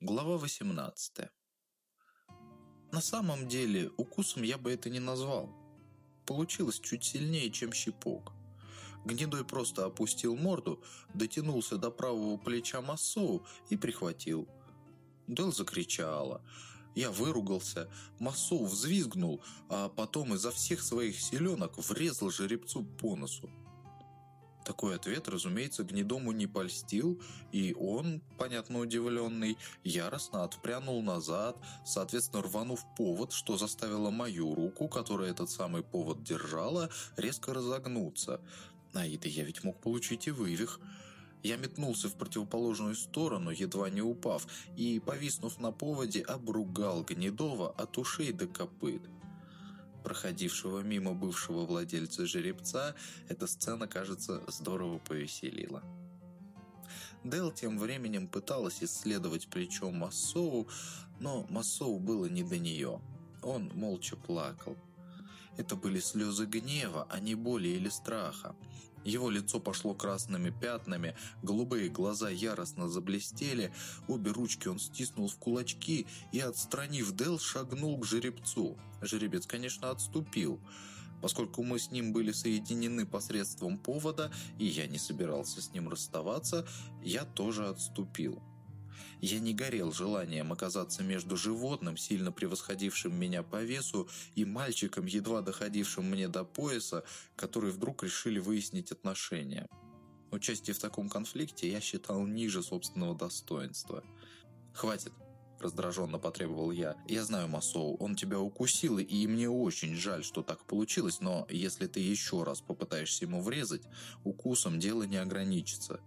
Глава 18. На самом деле, укусом я бы это не назвал. Получилось чуть сильнее, чем щипок. Гнедой просто опустил морду, дотянулся до правого плеча Массоу и прихватил. Дел закричала. Я выругался, Массоу взвизгнул, а потом изо всех своих селенок врезал жеребцу по носу. Такой ответ, разумеется, Гнедому не польстил, и он, понятно удивленный, яростно отпрянул назад, соответственно рванув повод, что заставило мою руку, которая этот самый повод держала, резко разогнуться. А это я ведь мог получить и вывих. Я метнулся в противоположную сторону, едва не упав, и, повиснув на поводе, обругал Гнедова от ушей до копыт проходившего мимо бывшего владельца жеребца, эта сцена, кажется, здорово повеселила. Дел тем временем пыталась исследовать плечо Массоу, но Массоу было не до нее. Он молча плакал. Это были слезы гнева, а не боли или страха. Его лицо пошло красными пятнами, голубые глаза яростно заблестели, обе ручки он стиснул в кулачки и, отстранив Дел, шагнул к жеребцу. Жеребец, конечно, отступил. Поскольку мы с ним были соединены посредством повода, и я не собирался с ним расставаться, я тоже отступил. Я не горел желанием оказаться между животным, сильно превосходившим меня по весу, и мальчиком, едва доходившим мне до пояса, которые вдруг решили выяснить отношения. Участие в таком конфликте я считал ниже собственного достоинства. «Хватит», – раздраженно потребовал я. «Я знаю Масоу, он тебя укусил, и мне очень жаль, что так получилось, но если ты еще раз попытаешься ему врезать, укусом дело не ограничится.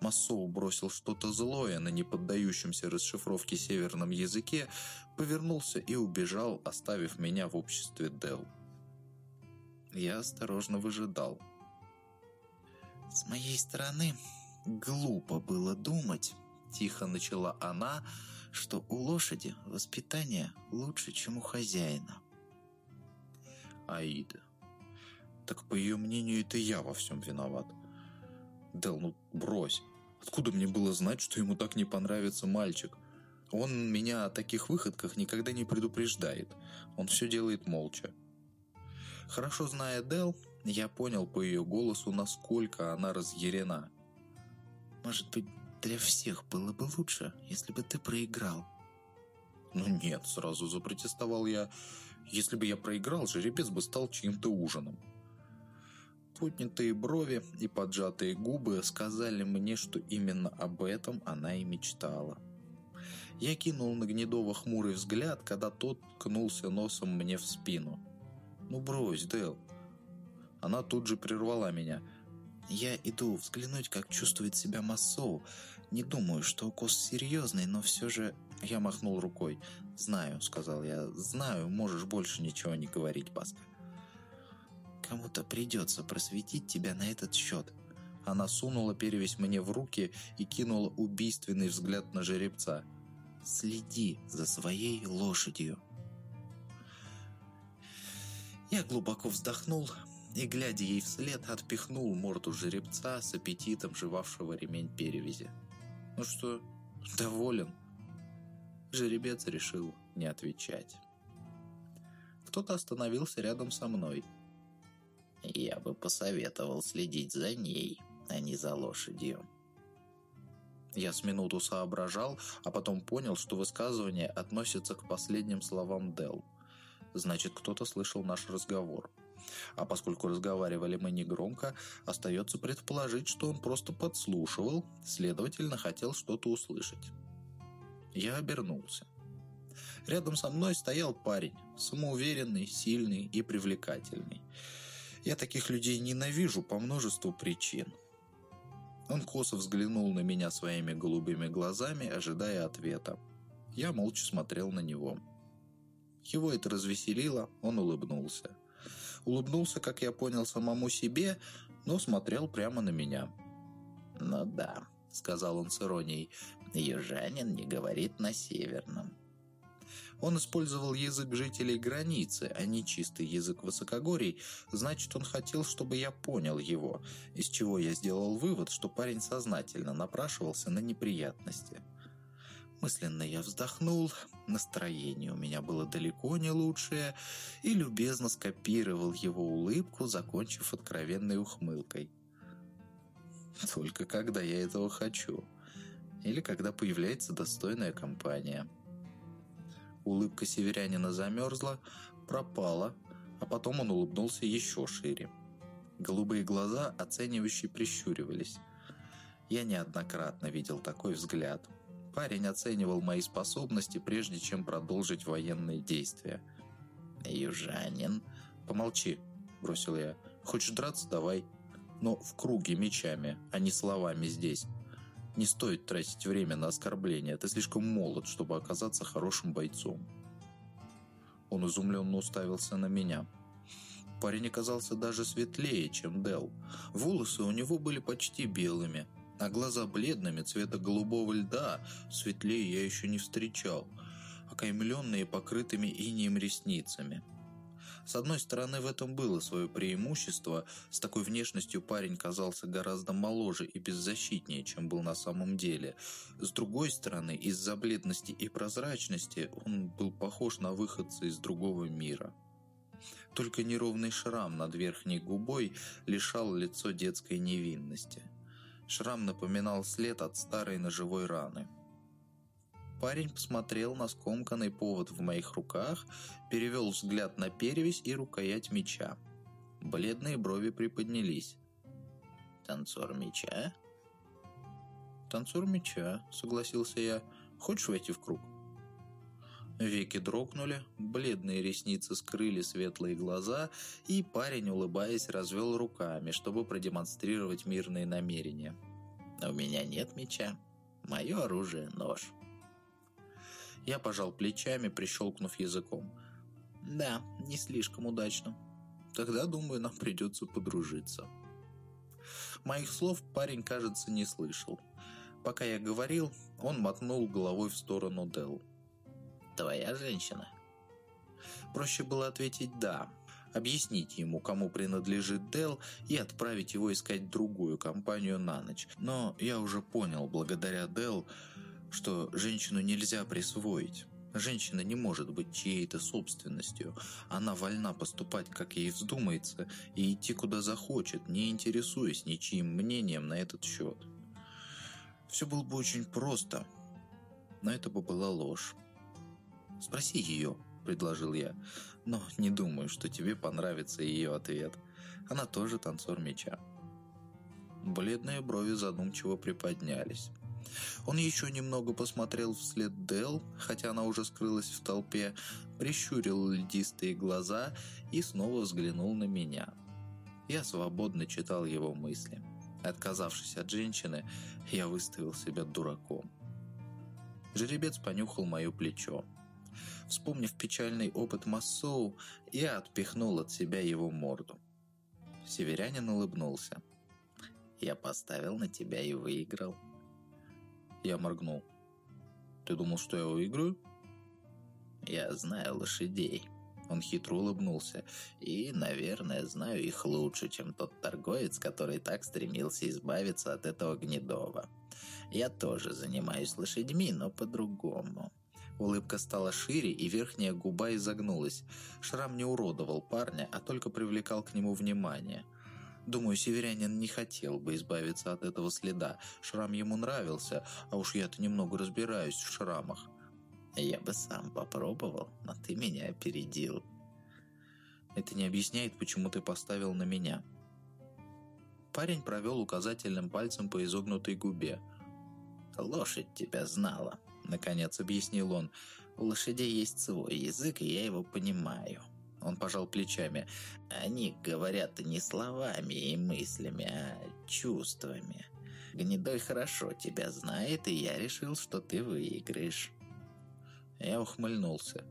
Массоу бросил что-то злое на неподдающемся расшифровке северном языке, повернулся и убежал, оставив меня в обществе Дел. Я осторожно выжидал. «С моей стороны, глупо было думать», – тихо начала она, – что у лошади воспитание лучше, чем у хозяина. Аида. Так по ее мнению, это я во всем виноват. Дел, ну брось. Откуда мне было знать, что ему так не понравится мальчик? Он меня о таких выходках никогда не предупреждает. Он все делает молча. Хорошо зная Дел, я понял по ее голосу, насколько она разъярена. «Может быть, для всех было бы лучше, если бы ты проиграл?» «Ну нет», — сразу запротестовал я. «Если бы я проиграл, жеребец бы стал чьим-то ужином». Поднятые брови и поджатые губы сказали мне, что именно об этом она и мечтала. Я кинул на Гнедова хмурый взгляд, когда тот ткнулся носом мне в спину. «Ну брось, Дэл!» Она тут же прервала меня. «Я иду взглянуть, как чувствует себя Массоу. Не думаю, что укус серьезный, но все же...» Я махнул рукой. «Знаю», — сказал я. «Знаю, можешь больше ничего не говорить, Баска». Кому-то придется просветить тебя на этот счет. Она сунула перевесь мне в руки и кинула убийственный взгляд на жеребца. Следи за своей лошадью. Я глубоко вздохнул и, глядя ей вслед, отпихнул морду жеребца с аппетитом жевавшего ремень перевязи. «Ну что, доволен?» Жеребец решил не отвечать. Кто-то остановился рядом со мной – я бы посоветовал следить за ней, а не за лошадью. Я с минуту соображал, а потом понял, что высказывание относится к последним словам Дел. Значит, кто-то слышал наш разговор. А поскольку разговаривали мы негромко, остается предположить, что он просто подслушивал, следовательно, хотел что-то услышать. Я обернулся. Рядом со мной стоял парень, самоуверенный, сильный и привлекательный. Я таких людей ненавижу по множеству причин. Он косо взглянул на меня своими голубыми глазами, ожидая ответа. Я молча смотрел на него. Его это развеселило, он улыбнулся. Улыбнулся, как я понял, самому себе, но смотрел прямо на меня. «Ну да», — сказал он с иронией, — «южанин не говорит на северном». Он использовал язык жителей границы, а не чистый язык высокогорий, значит, он хотел, чтобы я понял его, из чего я сделал вывод, что парень сознательно напрашивался на неприятности. Мысленно я вздохнул, настроение у меня было далеко не лучшее, и любезно скопировал его улыбку, закончив откровенной ухмылкой. Только когда я этого хочу. Или когда появляется достойная компания. Улыбка северянина замерзла, пропала, а потом он улыбнулся еще шире. Голубые глаза оценивающе прищуривались. Я неоднократно видел такой взгляд. Парень оценивал мои способности, прежде чем продолжить военные действия. «Южанин...» «Помолчи», — бросил я. «Хочешь драться? Давай. Но в круге мечами, а не словами здесь. Не стоит тратить время на оскорбления. Ты слишком молод, чтобы оказаться хорошим бойцом». Он изумленно уставился на меня. Парень оказался даже светлее, чем Дел. Волосы у него были почти белыми, а глаза бледными цвета голубого льда, светлее я еще не встречал, окаймленные покрытыми инием ресницами. С одной стороны, в этом было свое преимущество. С такой внешностью парень казался гораздо моложе и беззащитнее, чем был на самом деле. С другой стороны, из-за бледности и прозрачности он был похож на выходца из другого мира. Только неровный шрам над верхней губой лишал лицо детской невинности. Шрам напоминал след от старой ножевой раны. Парень посмотрел на скомканный повод в моих руках, перевел взгляд на перевязь и рукоять меча. Бледные брови приподнялись. «Танцор меча?» «Танцор меча», — согласился я. «Хочешь войти в круг?» Веки дрогнули, бледные ресницы скрыли светлые глаза, и парень, улыбаясь, развел руками, чтобы продемонстрировать мирные намерения. «У меня нет меча. Мое оружие — нож». Я пожал плечами, прищелкнув языком. «Да, не слишком удачно. Тогда, думаю, нам придется подружиться». Моих слов парень, кажется, не слышал. Пока я говорил, он мотнул головой в сторону Делл твоя женщина?» Проще было ответить «да», объяснить ему, кому принадлежит Дел, и отправить его искать другую компанию на ночь. Но я уже понял, благодаря Дел, что женщину нельзя присвоить. Женщина не может быть чьей-то собственностью. Она вольна поступать, как ей вздумается, и идти куда захочет, не интересуясь ничьим мнением на этот счет. Все было бы очень просто, но это бы была ложь. «Спроси ее», — предложил я. «Но не думаю, что тебе понравится ее ответ. Она тоже танцор меча». Бледные брови задумчиво приподнялись. Он еще немного посмотрел вслед Дел, хотя она уже скрылась в толпе, прищурил льдистые глаза и снова взглянул на меня. Я свободно читал его мысли. Отказавшись от женщины, я выставил себя дураком. Жеребец понюхал мое плечо. Вспомнив печальный опыт Массоу, я отпихнул от себя его морду. Северянин улыбнулся. «Я поставил на тебя и выиграл». Я моргнул. «Ты думал, что я выиграю?» «Я знаю лошадей». Он хитро улыбнулся. «И, наверное, знаю их лучше, чем тот торговец, который так стремился избавиться от этого гнедова. Я тоже занимаюсь лошадьми, но по-другому. Улыбка стала шире, и верхняя губа изогнулась. Шрам не уродовал парня, а только привлекал к нему внимание. Думаю, северянин не хотел бы избавиться от этого следа. Шрам ему нравился, а уж я-то немного разбираюсь в шрамах. Я бы сам попробовал, но ты меня опередил. Это не объясняет, почему ты поставил на меня. Парень провел указательным пальцем по изогнутой губе. Лошадь тебя знала. Наконец объяснил он. У лошадей есть свой язык, и я его понимаю. Он пожал плечами. Они говорят не словами и мыслями, а чувствами. Гнедой хорошо тебя знает, и я решил, что ты выиграешь. Я ухмыльнулся.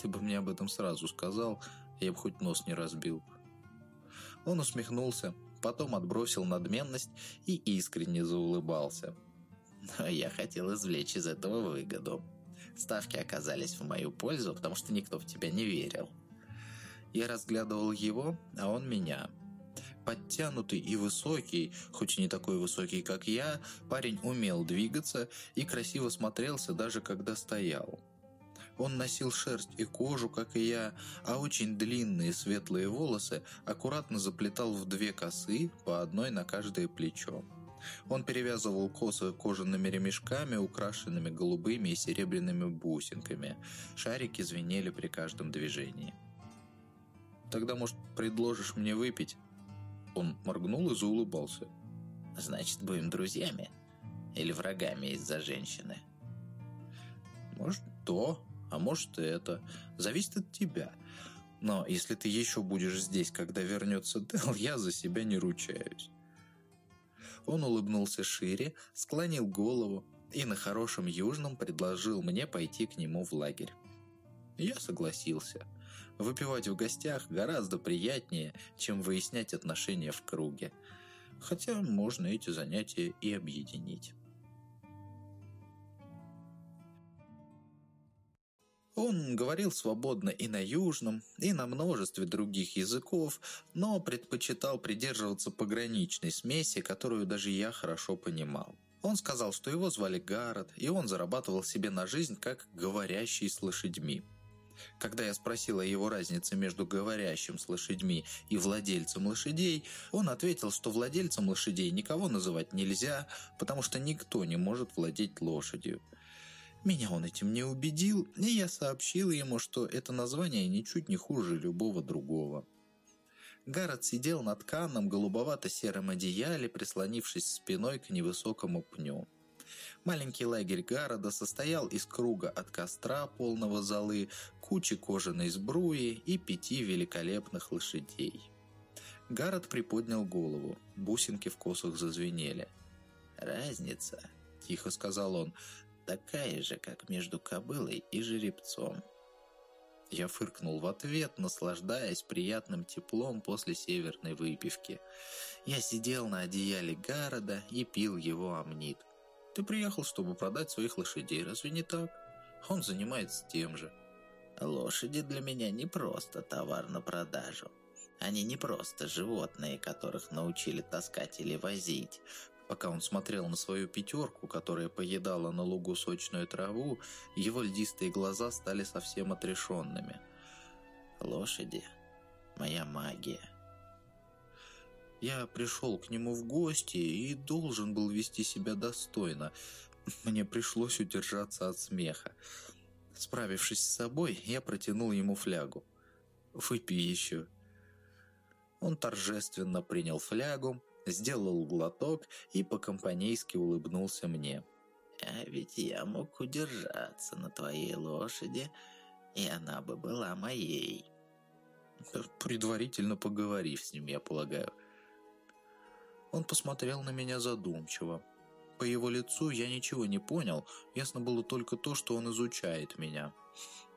Ты бы мне об этом сразу сказал, я бы хоть нос не разбил. Он усмехнулся, потом отбросил надменность и искренне заулыбался но я хотел извлечь из этого выгоду. Ставки оказались в мою пользу, потому что никто в тебя не верил. Я разглядывал его, а он меня. Подтянутый и высокий, хоть и не такой высокий, как я, парень умел двигаться и красиво смотрелся, даже когда стоял. Он носил шерсть и кожу, как и я, а очень длинные светлые волосы аккуратно заплетал в две косы, по одной на каждое плечо. Он перевязывал косы кожаными ремешками, украшенными голубыми и серебряными бусинками. Шарики звенели при каждом движении. «Тогда, может, предложишь мне выпить?» Он моргнул и заулыбался. «Значит, будем друзьями? Или врагами из-за женщины?» «Может, то, а может, и это. Зависит от тебя. Но если ты еще будешь здесь, когда вернется Дел, я за себя не ручаюсь». Он улыбнулся шире, склонил голову и на хорошем южном предложил мне пойти к нему в лагерь. Я согласился. Выпивать в гостях гораздо приятнее, чем выяснять отношения в круге. Хотя можно эти занятия и объединить. Он говорил свободно и на южном, и на множестве других языков, но предпочитал придерживаться пограничной смеси, которую даже я хорошо понимал. Он сказал, что его звали Гаррет, и он зарабатывал себе на жизнь как говорящий с лошадьми. Когда я спросил о его разнице между говорящим с лошадьми и владельцем лошадей, он ответил, что владельцем лошадей никого называть нельзя, потому что никто не может владеть лошадью. Меня он этим не убедил, и я сообщил ему, что это название ничуть не хуже любого другого. Гаррет сидел на тканом голубовато-сером одеяле, прислонившись спиной к невысокому пню. Маленький лагерь Гарода состоял из круга от костра, полного золы, кучи кожаной сбруи и пяти великолепных лошадей. Гаррет приподнял голову, бусинки в косах зазвенели. «Разница», — тихо сказал он, такая же, как между кобылой и жеребцом. Я фыркнул в ответ, наслаждаясь приятным теплом после северной выпивки. Я сидел на одеяле города и пил его амнит. Ты приехал, чтобы продать своих лошадей, разве не так? Он занимается тем же. Лошади для меня не просто товар на продажу. Они не просто животные, которых научили таскать или возить. Пока он смотрел на свою пятерку, которая поедала на лугу сочную траву, его льдистые глаза стали совсем отрешенными. «Лошади — моя магия». Я пришел к нему в гости и должен был вести себя достойно. Мне пришлось удержаться от смеха. Справившись с собой, я протянул ему флягу. «Выпей еще». Он торжественно принял флягу, сделал глоток и по-компанейски улыбнулся мне. «А ведь я мог удержаться на твоей лошади, и она бы была моей». Предварительно поговорив с ним, я полагаю. Он посмотрел на меня задумчиво. По его лицу я ничего не понял, ясно было только то, что он изучает меня.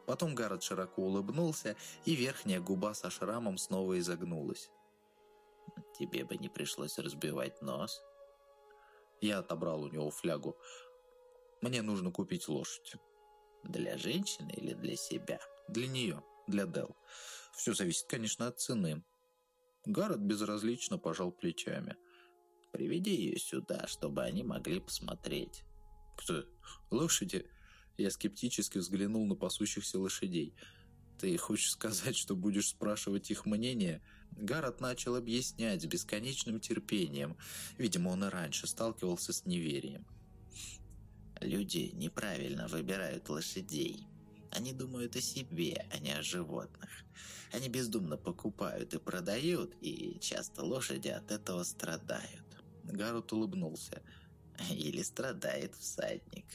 Потом Гаррет широко улыбнулся, и верхняя губа со шрамом снова изогнулась. Тебе бы не пришлось разбивать нос. Я отобрал у него флягу. Мне нужно купить лошадь. Для женщины или для себя? Для нее, для Дел. Все зависит, конечно, от цены. Гаррет безразлично пожал плечами. Приведи ее сюда, чтобы они могли посмотреть. Кто? Лошади? Я скептически взглянул на пасущихся лошадей. Ты хочешь сказать, что будешь спрашивать их мнение? Гаррет начал объяснять с бесконечным терпением. Видимо, он и раньше сталкивался с неверием. Люди неправильно выбирают лошадей. Они думают о себе, а не о животных. Они бездумно покупают и продают, и часто лошади от этого страдают. Гаррет улыбнулся. Или страдает всадник.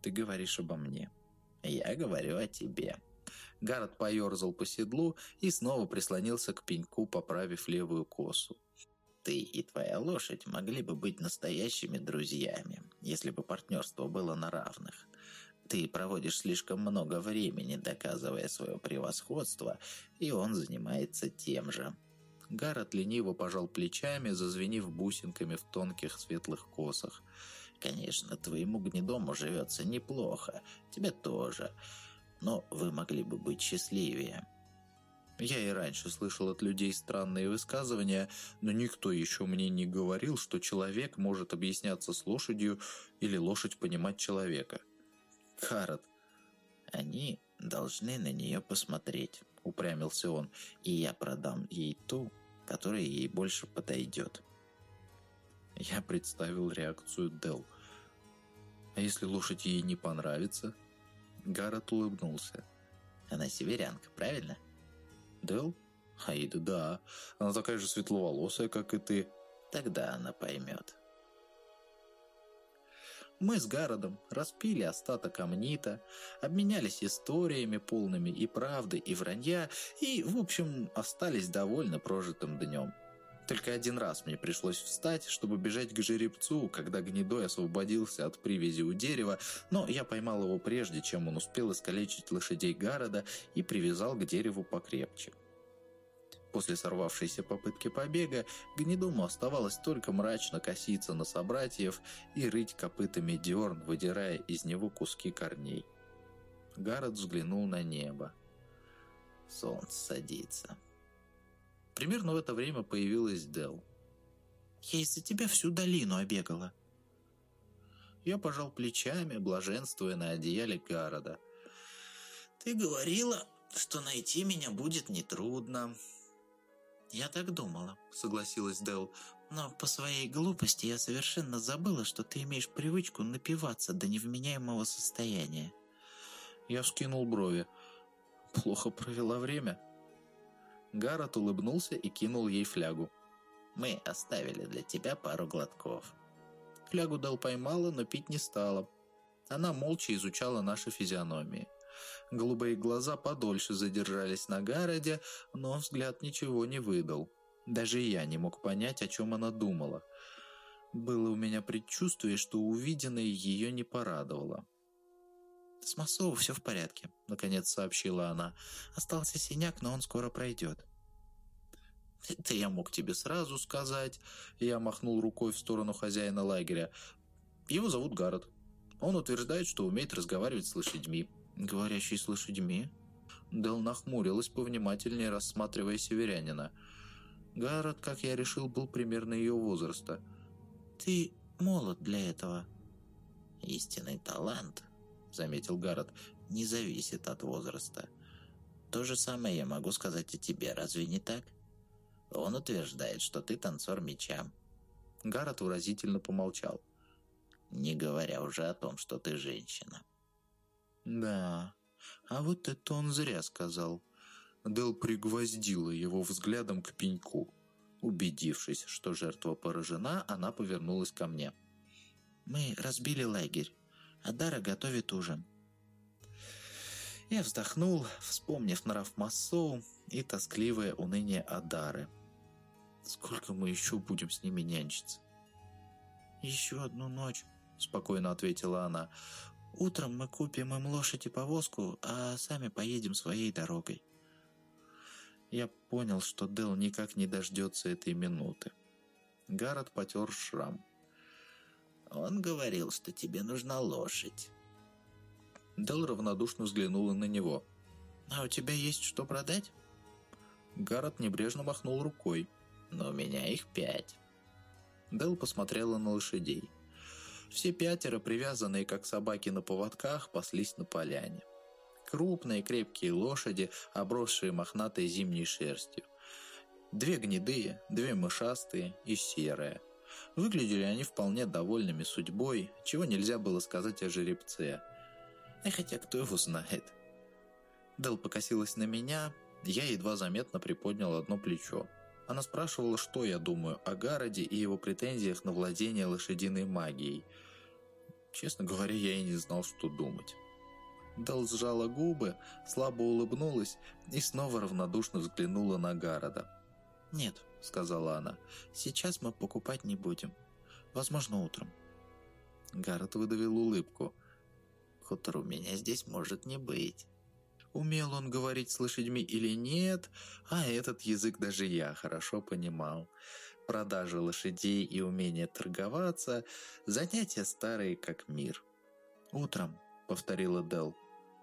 Ты говоришь обо мне. Я говорю о тебе. Гаррет поерзал по седлу и снова прислонился к пеньку, поправив левую косу. «Ты и твоя лошадь могли бы быть настоящими друзьями, если бы партнерство было на равных. Ты проводишь слишком много времени, доказывая свое превосходство, и он занимается тем же». Гаррет лениво пожал плечами, зазвенив бусинками в тонких светлых косах. «Конечно, твоему гнедому живется неплохо. Тебе тоже но вы могли бы быть счастливее». Я и раньше слышал от людей странные высказывания, но никто еще мне не говорил, что человек может объясняться с лошадью или лошадь понимать человека. Харат, они должны на нее посмотреть, упрямился он, и я продам ей ту, которая ей больше подойдет. Я представил реакцию Дел. А если лошадь ей не понравится? Гаррет улыбнулся. Она северянка, правильно? Дел? Аида, да. Она такая же светловолосая, как и ты. Тогда она поймет. Мы с Гародом распили остаток амнита, обменялись историями, полными и правды, и вранья, и, в общем, остались довольно прожитым днем. Только один раз мне пришлось встать, чтобы бежать к жеребцу, когда гнедой освободился от привязи у дерева, но я поймал его прежде, чем он успел искалечить лошадей Гарода и привязал к дереву покрепче. После сорвавшейся попытки побега, гнедому оставалось только мрачно коситься на собратьев и рыть копытами дерн, выдирая из него куски корней. Гаррет взглянул на небо. Солнце садится. Примерно в это время появилась Дел. «Я из-за тебя всю долину обегала». Я пожал плечами, блаженствуя на одеяле Гарода. «Ты говорила, что найти меня будет нетрудно». «Я так думала», — согласилась Дел. «Но по своей глупости я совершенно забыла, что ты имеешь привычку напиваться до невменяемого состояния». Я вскинул брови. «Плохо провела время?» Гаррет улыбнулся и кинул ей флягу. «Мы оставили для тебя пару глотков». Флягу Дел поймала, но пить не стала. Она молча изучала наши физиономии. Голубые глаза подольше задержались на Гароде, но взгляд ничего не выдал. Даже я не мог понять, о чем она думала. Было у меня предчувствие, что увиденное ее не порадовало. «С Масоу все в порядке», — наконец сообщила она. «Остался синяк, но он скоро пройдет». «Это я мог тебе сразу сказать». Я махнул рукой в сторону хозяина лагеря. «Его зовут Гаррет. Он утверждает, что умеет разговаривать с лошадьми». «Говорящий с лошадьми?» Дел нахмурилась, повнимательнее рассматривая северянина. Гаррет, как я решил, был примерно ее возраста. «Ты молод для этого». «Истинный талант», — заметил Гаррет, — «не зависит от возраста. То же самое я могу сказать о тебе, разве не так? Он утверждает, что ты танцор меча». Гаррет выразительно помолчал. «Не говоря уже о том, что ты женщина». «Да, а вот это он зря сказал». Дел пригвоздила его взглядом к пеньку. Убедившись, что жертва поражена, она повернулась ко мне. «Мы разбили лагерь. Адара готовит ужин». Я вздохнул, вспомнив нрав Массоу и тоскливое уныние Адары. Сколько мы еще будем с ними нянчиться? «Еще одну ночь», — спокойно ответила она. «Утром мы купим им лошадь и повозку, а сами поедем своей дорогой». Я понял, что Дел никак не дождется этой минуты. Гаррет потер шрам. Он говорил, что тебе нужна лошадь. Дел равнодушно взглянула на него. «А у тебя есть что продать?» Гаррет небрежно махнул рукой. «Но у меня их пять». Дел посмотрела на лошадей. Все пятеро, привязанные как собаки на поводках, паслись на поляне. Крупные крепкие лошади, обросшие мохнатой зимней шерстью. Две гнедые, две мышастые и серые – Выглядели они вполне довольными судьбой, чего нельзя было сказать о жеребце. И хотя кто его знает. Дел покосилась на меня, я едва заметно приподнял одно плечо. Она спрашивала, что я думаю о Гароде и его претензиях на владение лошадиной магией. Честно говоря, я и не знал, что думать. Дел сжала губы, слабо улыбнулась и снова равнодушно взглянула на Гарода. «Нет», — сказала она, — «сейчас мы покупать не будем. Возможно, утром». Гаррет выдавил улыбку. «К утру меня здесь может не быть». Умел он говорить с лошадьми или нет, а этот язык даже я хорошо понимал. Продажа лошадей и умение торговаться – занятия старые как мир. «Утром», — повторила Дел.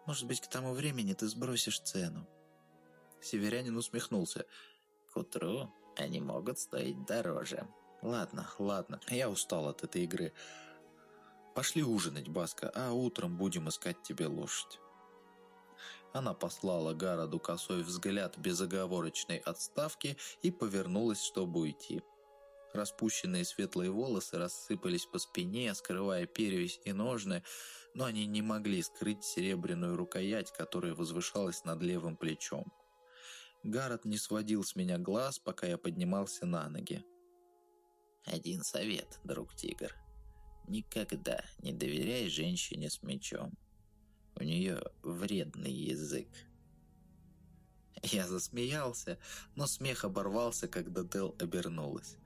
«Может быть, к тому времени ты сбросишь цену». Северянин усмехнулся. «К утру они могут стоить дороже». «Ладно, ладно, я устал от этой игры. Пошли ужинать, Баска, а утром будем искать тебе лошадь». Она послала Гароду косой взгляд безоговорочной отставки и повернулась, чтобы уйти. Распущенные светлые волосы рассыпались по спине, скрывая перевязь и ножны, но они не могли скрыть серебряную рукоять, которая возвышалась над левым плечом. Гаррет не сводил с меня глаз, пока я поднимался на ноги. «Один совет, друг тигр. Никогда не доверяй женщине с мечом. У нее вредный язык. Я засмеялся, но смех оборвался, когда Дел обернулась.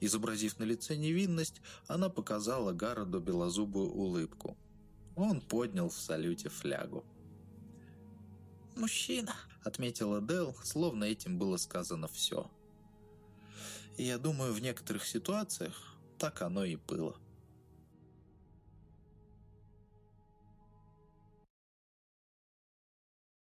Изобразив на лице невинность, она показала Гароду белозубую улыбку. Он поднял в салюте флягу. «Мужчина», — отметила Дел, словно этим было сказано все. И я думаю, в некоторых ситуациях так оно и было.